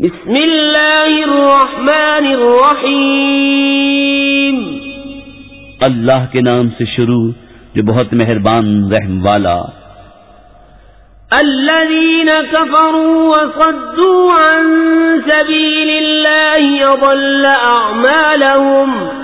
بسم اللہ الرحمن الرحیم۔ اللہ کے نام سے شروع جو بہت مہربان رحم والا۔ الذين كفروا وصدوا عن سبيل الله يضل أعمالهم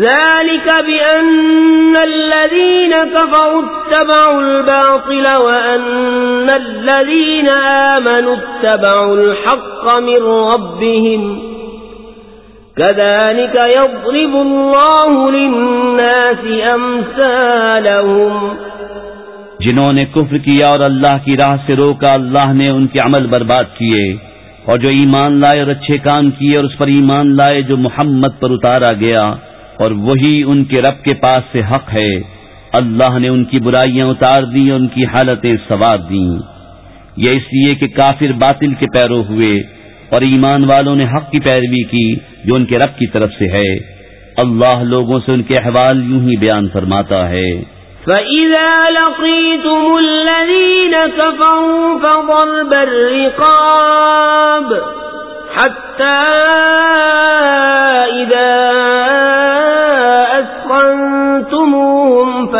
ذلك بأن الذين كفروا اتبعوا الباطل وأن الذين آمنوا اتبعوا الحق من ربهم كذلك يضرب الله للناس أمثالهم جنہوں نے کفر کیا اور اللہ کی راہ سے روکا، اللہ نے ان کے عمل برباد کیے۔ اور جو ایمان لائے اور اچھے کام کیے اور اس پر ایمان لائے، جو محمد پر اتارا گیا۔ اور وہی ان کے رب کے پاس سے حق ہے۔ اللہ نے ان کی برائیاں اتار دی اور ان کی حالتیں سوار دیں۔ یہ اس لیے کہ کافر باطل کے پیرو ہوئے اور ایمان والوں نے حق کی پیروی کی جو ان کے رب کی طرف سے ہے۔ اللہ لوگوں سے ان کے احوال یوں ہی بیان فرماتا ہے۔ فَإِذَا لَقِيتُمُ الَّذِينَ كَفَرُوا فَضَرْبَ الرِّقَابِ حَتَّى إِذَا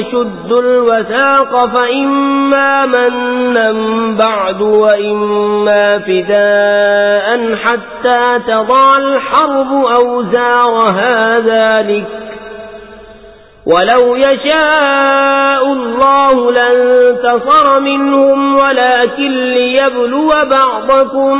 أثخنتموهم فشدوا الوثاق فإما منا بعد وإما فداء حتى تضع الحرب أوزارها ذلك ولو يشاء الله لانتصر منهم ولكن ليبلو بعضكم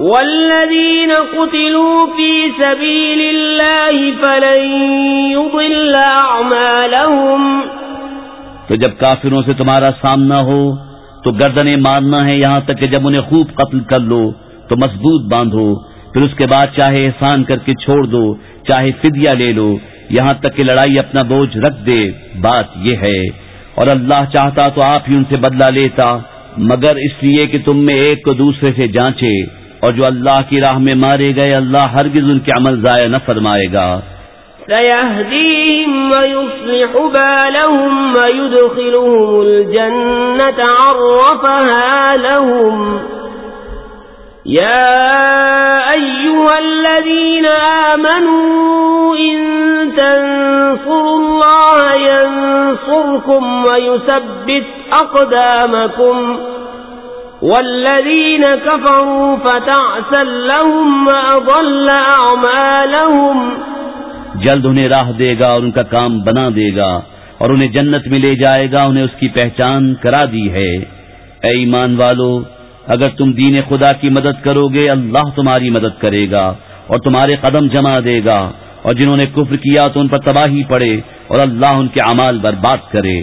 والذين قتلوا في سبيل الله فلن يضل أعمالهم. تو جب کافروں سے تمہارا سامنا ہو، تو گردنیں مارنا ہے یہاں تک کہ جب انہیں خوب قتل کر لو، تو مضبوط باندھو، پھر اس کے بعد چاہے احسان کر کے چھوڑ دو، چاہے فدیہ لے لو، یہاں تک کہ لڑائی اپنا بوجھ رکھ دے، بات یہ ہے۔ اور اللہ چاہتا تو آپ ہی ان سے بدلہ لیتا، مگر اس لیے کہ تم میں ایک کو دوسرے سے جانچے۔ اور جو اللہ کی راہ میں مارے گئے، اللہ ہرگز ان کے عمل ضائع نہ فرمائے گا۔ سيهديهم ويصلح بالهم ويدخلهم الجنة عرفها لهم يا أيها الذين آمنوا إن تنصروا الله ينصركم ويثبت أقدامكم والذين كفروا فتعسا لهم وأضل أعمالهم جلد انہیں راہ دے گا اور ان کا کام بنا دے گا اور انہیں جنت میں لے جائے گا، انہیں اس کی پہچان کرا دی ہے۔ اے ایمان والو، اگر تم دین خدا کی مدد کرو گے، اللہ تمہاری مدد کرے گا اور تمہارے قدم جما دے گا اور جنہوں نے کفر کیا تو ان پر تباہی پڑے اور اللہ ان کے اعمال برباد کرے۔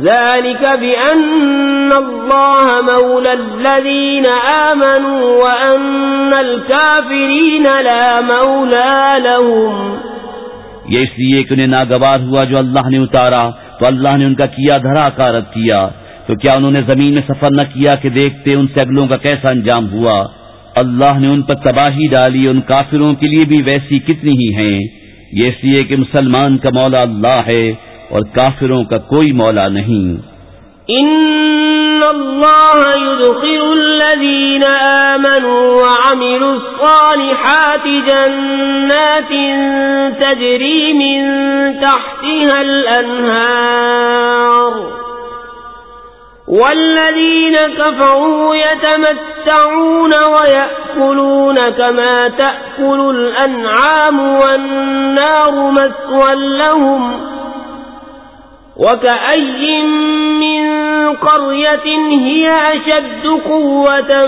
ذلك بأن الله مولى الذين آمنوا وأن الكافرين لا مولى لهم. یہ اس لیے کہ انہیں ناگوار ہوا جو اللہ نے اتارا، تو اللہ نے ان کا کیا دھرا کارت کیا۔ تو کیا انہوں نے زمین میں سفر نہ کیا کہ دیکھتے ان سے اگلوں کا کیسا انجام ہوا؟ اللہ نے ان پر تباہی ڈالی، ان کافروں کے لیے بھی ویسی کتنی ہی ہیں۔ یہ اس لیے کہ مسلمان کا مولا اللہ ہے۔ اور کافروں کا کوئی مولا نہیں۔ ان اللہ يدخل الذين آمنوا وعملوا الصالحات جنات تجري من تحتها الأنهار والذين كفروا يتمتعون ويأكلون كما تأكل الأنعام والنار مسوى لهم وكأي من قرية هي أشد قوة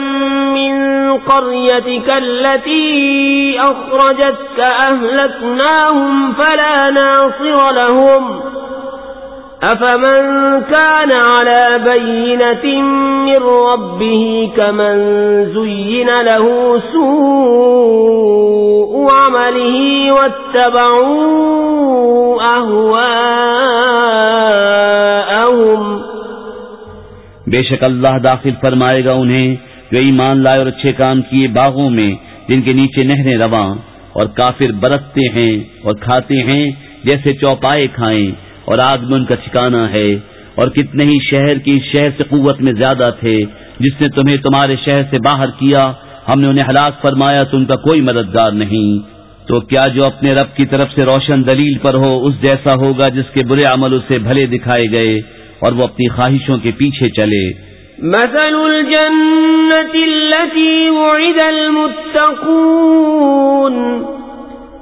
من قريتك التي أخرجتك أهلكناهم فلا ناصر لهم أفمن كان على بينة من ربه كمن زين له سوء عمله واتبعوا أهواءهم بے شک اللہ داخل فرمائے گا انہیں جو ایمان لائے اور اچھے کام کیے باغوں میں، جن کے نیچے نہریں رواں اور کافر برتتے ہیں اور کھاتے ہیں، جیسے چوپائے کھائیں۔ اور آگ میں ان کا ٹھکانا ہے اور کتنے ہی شہر کی شہر سے قوت میں زیادہ تھے جس نے تمہیں تمہارے شہر سے باہر کیا، ہم نے انہیں ہلاک فرمایا تو ان کا کوئی مددگار نہیں۔ تو کیا جو اپنے رب کی طرف سے روشن دلیل پر ہو، اس جیسا ہوگا جس کے برے عمل اسے بھلے دکھائے گئے اور وہ اپنی خواہشوں کے پیچھے چلے۔ مثل الجنة التي وعد المتقون۔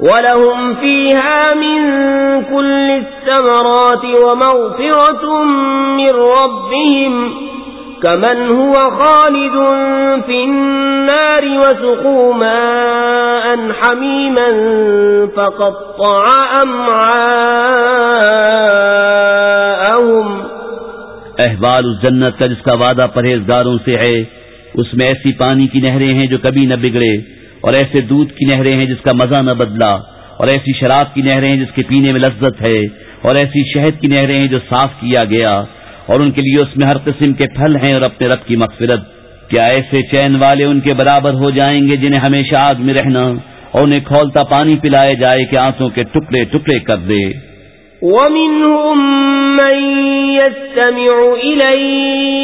ولهم فيها من كل الثمرات ومغفرة من ربهم كمن هو خالد في النار وسقوا ماء حميما فقطع أمعاءهم احوال اس جنت کا جس کا وعدہ پرہیزگاروں سے ہے، اس میں ایسی پانی کی نہریں ہیں جو کبھی نہ بگڑے۔ اور ایسے دودھ کی نہریں ہیں جس کا مزہ نہ بدلا، اور ایسی شراب کی نہریں ہیں جس کے پینے میں لذت ہے، اور ایسی شہد کی نہریں ہیں جو صاف کیا گیا، اور ان کے لیے اس میں ہر قسم کے پھل ہیں اور اپنے رب کی مغفرت۔ کیا ایسے چین والے ان کے برابر ہو جائیں گے جنہیں ہمیشہ آگ میں رہنا اور انہیں کھولتا پانی پلائے جائے کہ آنسوں کے ٹکڑے ٹکڑے کر دے؟ وَمِنْهُمْ مَنْ يَسْتَمِعُ إِلَيْكَ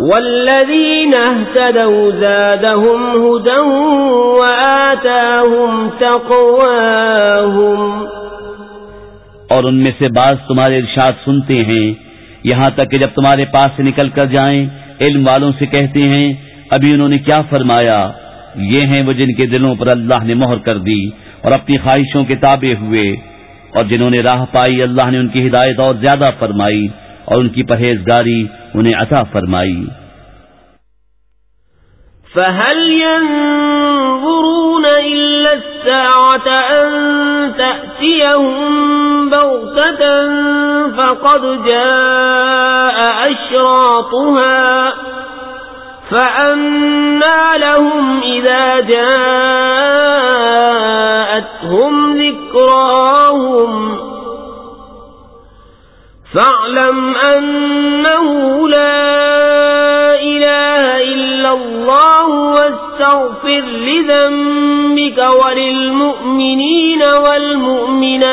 والذين اهتدوا زادهم هدى وآتاهم تقواهم اور ان میں سے بعض تمہارے ارشاد سنتے ہیں، یہاں تک کہ جب تمہارے پاس سے نکل کر جائیں، علم والوں سے کہتے ہیں، ابھی انہوں نے کیا فرمایا؟ یہ ہیں وہ جن کے دلوں پر اللہ نے مہر کر دی اور اپنی خواہشوں کے تابع ہوئے، اور جنہوں نے راہ پائی، اللہ نے ان کی ہدایت اور زیادہ فرمائی۔ اور ان کی پرہیزگاری انہیں عطا فرمائی۔ فهل ينظرون إلا الساعة أن تأتيهم بغتة فقد جاء أشراطها فأنا لهم إذا جاءتهم ذكراهم فاعلم أنه لا إله إلا الله واستغفر لذنبك وللمؤمنين والمؤمنات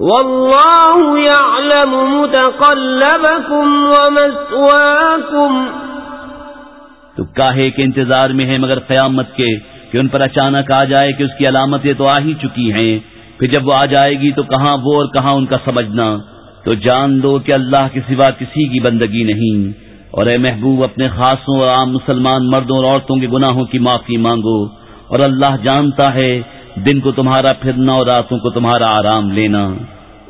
والله يعلم متقلبكم ومسواكم تو کاہے کے انتظار میں ہے مگر قیامت کے کہ ان پر اچانک آ جائے کہ اس کی علامتیں تو آ ہی چکی ہیں۔ پھر جب وہ آ جائے گی تو کہاں وہ اور کہاں ان کا سمجھنا؟ تو جان دو کہ اللہ کے سوا کسی کی بندگی نہیں۔ اور اے محبوب، اپنے خاصوں اور عام مسلمان مردوں اور عورتوں کے گناہوں کی معافی مانگو۔ اور اللہ جانتا ہے، دن کو تمہارا پھرنا اور راتوں کو تمہارا آرام لینا۔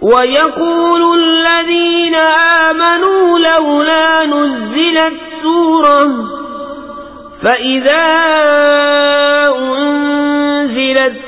وَيَقُولُ الَّذِينَ آمَنُوا لَوْلَا نُزِّلَتْ سُورَةٌ فإذا أنزلت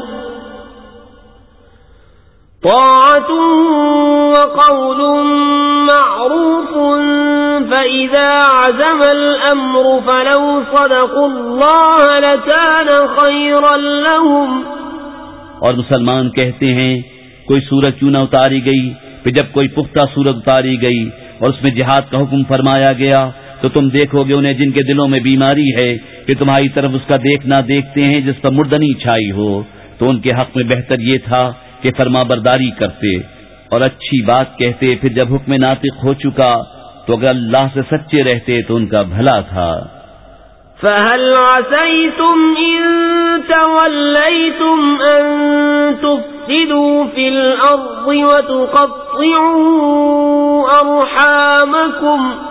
طاعة وقول معروف، فإذا عزم الأمر فلو صدقوا الله لكان خيرا لهم. اور مسلمان کہتے ہیں، کوئی سورج کیوں نہ اتاری گئی؟ پھر جب کوئی پختہ سورج اتاری گئی اور اس میں جہاد کا حکم فرمایا گیا، تو تم دیکھو گے انہیں جن کے دلوں میں بیماری ہے، کہ تمہاری طرف اس کا دیکھنا دیکھتے ہیں جس پر مردنی چھائی ہو۔ تو ان کے حق میں بہتر یہ تھا کہ فرما برداری کرتے اور اچھی بات کہتے، پھر جب حکم ناطق ہو چکا تو اگر اللہ سے سچے رہتے تو ان کا بھلا تھا۔ فهل عسيتم إن توليتم أن تفسدوا في الأرض وتقطعوا أرحامكم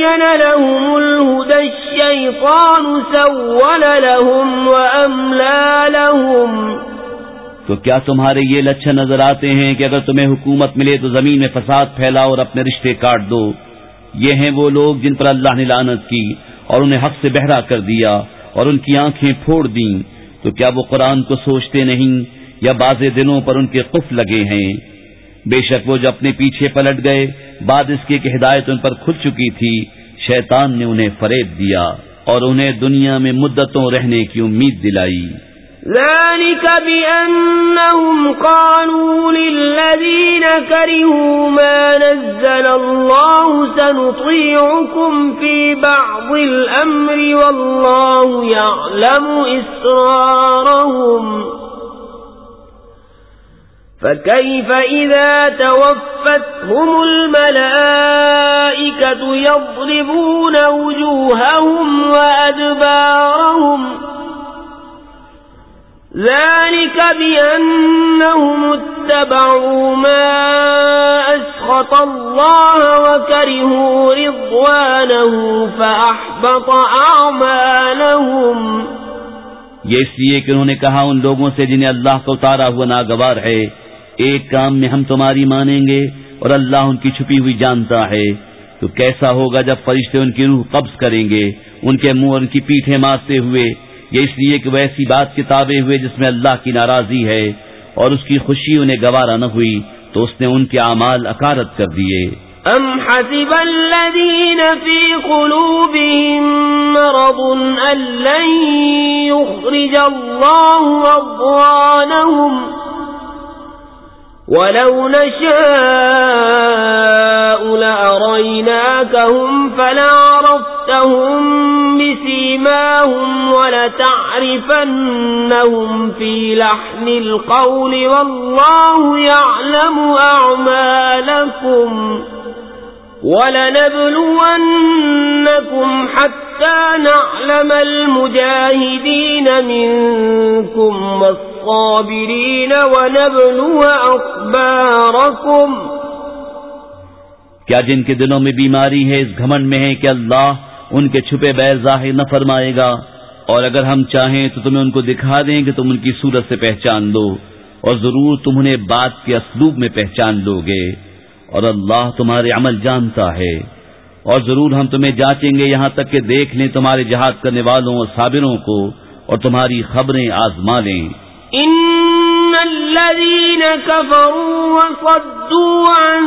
تبين لهم الهدى، الشيطان سول لهم وأملى لهم. تو کیا تمہارے یہ لچھن نظر آتے ہیں کہ اگر تمہیں حکومت ملے تو زمین میں فساد پھیلاؤ اور اپنے رشتے کاٹ دو؟ یہ ہیں وہ لوگ جن پر اللہ نے لانت کی اور انہیں حق سے بہرا کر دیا اور ان کی آنکھیں پھوڑ دیں۔ تو کیا وہ قرآن کو سوچتے نہیں یا باز دنوں پر ان کے قف لگے ہیں؟ بے شک وہ جو اپنے پیچھے پلٹ گئے، بعد اس کی کہ ہدایت ان پر کھل چکی تھی، شیطان نے انہیں فریب دیا اور انہیں دنیا میں مدتوں رہنے کی امید دلائی۔ ذلك بأنهم قالوا للذين كرهوا ما نزل الله سنطيعكم في بعض الأمر والله يعلم إسرارهم. فكيف إذا توفتهم الملائكة يضربون وجوههم وأدبارهم ذلك بأنهم اتبعوا ما أسخط الله وكرهوا رضوانه فأحبط أعمالهم یہ اس لیے کہ انہوں نے کہا ان لوگوں سے جنہیں اللہ کو اتارا ہوا ناگوار ہے ایک کام میں ہم تمہاری مانیں گے اور اللہ ان کی چھپی ہوئی جانتا ہے۔ تو کیسا ہوگا جب فرشتے ان کی روح قبض کریں گے؟ ان کے منہ ان کی پیٹھیں مارتے ہوئے۔ یہ اس لیے کہ وہ ایسی بات کتابیں ہوئے جس میں اللہ کی ناراضی ہے اور اس کی خوشی انہیں گوارا نہ ہوئی۔ تو اس نے ان کے اعمال اکارت کر دیے۔ ام حسب الذين في قلوبهم مرض أن لن يخرج الله أضوانهم ولو نشاء لأريناكهم فلعرفتهم بسيماهم ولتعرفنهم في لحن القول والله يعلم أعمالكم ولنبلونكم حتى نعلم المجاهدين منكم والصابرين ونبلو أخباركم. کیا جن کے دلوں میں بیماری ہے، اس گھمنڈ میں ہے کہ اللہ ان کے چھپے بیر ظاہر نہ فرمائے گا۔ اور اگر ہم چاہیں تو تمہیں ان کو دکھا دیں کہ تم ان کی صورت سے پہچان لو اور ضرور تم انہیں بات کے اسلوب میں پہچان لو گے اور اللہ تمہارے عمل جانتا ہے۔ اور ضرور ہم تمہیں جانچیں گے، یہاں تک کہ دیکھ لیں تمہارے جہاد کرنے والوں اور صابروں کو اور تمہاری خبریں آزما لیں۔ ان الذين كفروا وصدوا عن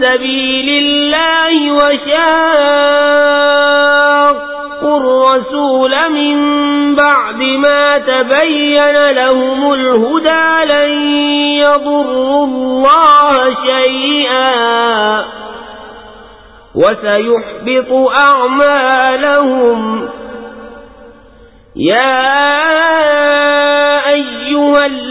سبيل الله وشاقوا الرسول من بعد ما تبين لهم الهدى لن يضروا الله شيئا وسيحبط أعمالهم يا أيها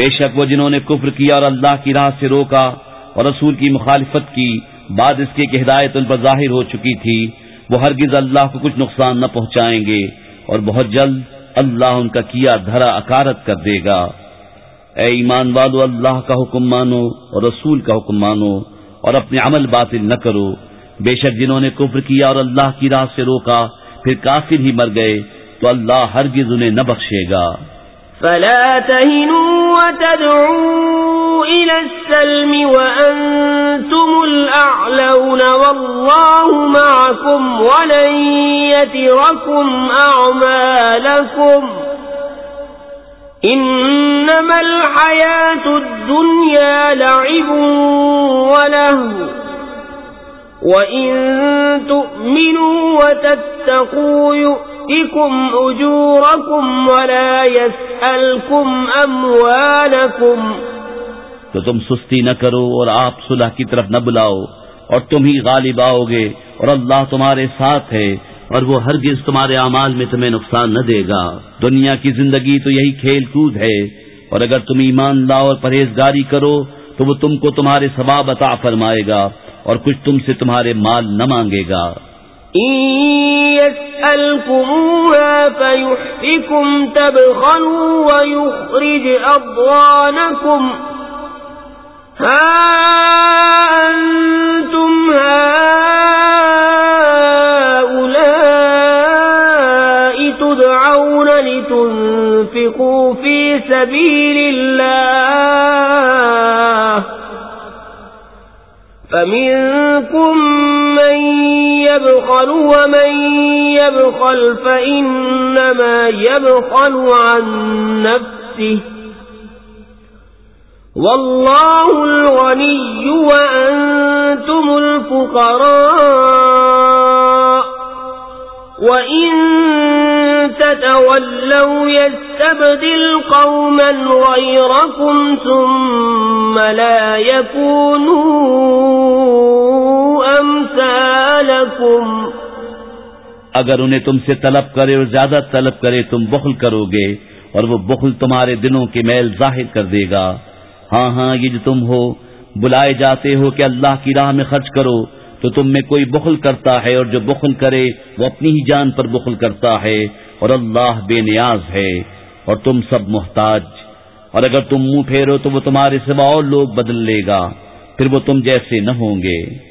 بے شک وہ جنہوں نے کفر کیا اور اللہ کی راہ سے روکا اور رسول کی مخالفت کی، بعد اس کے کہ ہدایت ان پر ظاہر ہو چکی تھی، وہ ہرگز اللہ کو کچھ نقصان نہ پہنچائیں گے اور بہت جلد اللہ ان کا کیا دھرا اکارت کر دے گا۔ اے ایمان والو، اللہ کا حکم مانو اور رسول کا حکم مانو اور اپنے عمل باطل نہ کرو۔ بے شک جنہوں نے کفر کیا اور اللہ کی راہ سے روکا، پھر کافر ہی مر گئے، تو اللہ ہرگز انہیں نہ بخشے گا۔ فلا تهنوا وتدعوا إلى السلم وأنتم الأعلون والله معكم ولن يتركم أعمالكم إنما الحياة الدنيا لعب وله وإن تؤمنوا وتتقوا يؤمنوا يؤتكم أجوركم ولا يسألكم أموالكم تو تم سستی نہ کرو اور آپ صلح کی طرف نہ بلاؤ اور تم ہی غالب آؤ گے اور اللہ تمہارے ساتھ ہے اور وہ ہرگز تمہارے اعمال میں تمہیں نقصان نہ دے گا۔ دنیا کی زندگی تو یہی کھیل کود ہے اور اگر تم ایمان لاؤ اور پرہیزگاری کرو تو وہ تم کو تمہارے ثواب عطا فرمائے گا اور کچھ تم سے تمہارے مال نہ مانگے گا۔ فيحفكم تبخلوا ويخرج أضوانكم ها أنتم هؤلاء تدعون لتنفقوا في سبيل الله؟ فمنكم من يبخل ومن يبخل فإنما يبخل عن نفسه والله الغني وأنتم الفقراء وإن تتولوا يستبدل قوما غيركم ثم لا يكونوا اگر انہیں تم سے طلب کرے اور زیادہ طلب کرے تم بخل کرو گے اور وہ بخل تمہارے دنوں کے میل ظاہر کر دے گا۔ ہاں ہاں یہ جو تم ہو، بلائے جاتے ہو کہ اللہ کی راہ میں خرچ کرو، تو تم میں کوئی بخل کرتا ہے اور جو بخل کرے وہ اپنی ہی جان پر بخل کرتا ہے اور اللہ بے نیاز ہے اور تم سب محتاج۔ اور اگر تم منہ پھیرو تو وہ تمہارے سوا اور لوگ بدل لے گا، پھر وہ تم جیسے نہ ہوں گے۔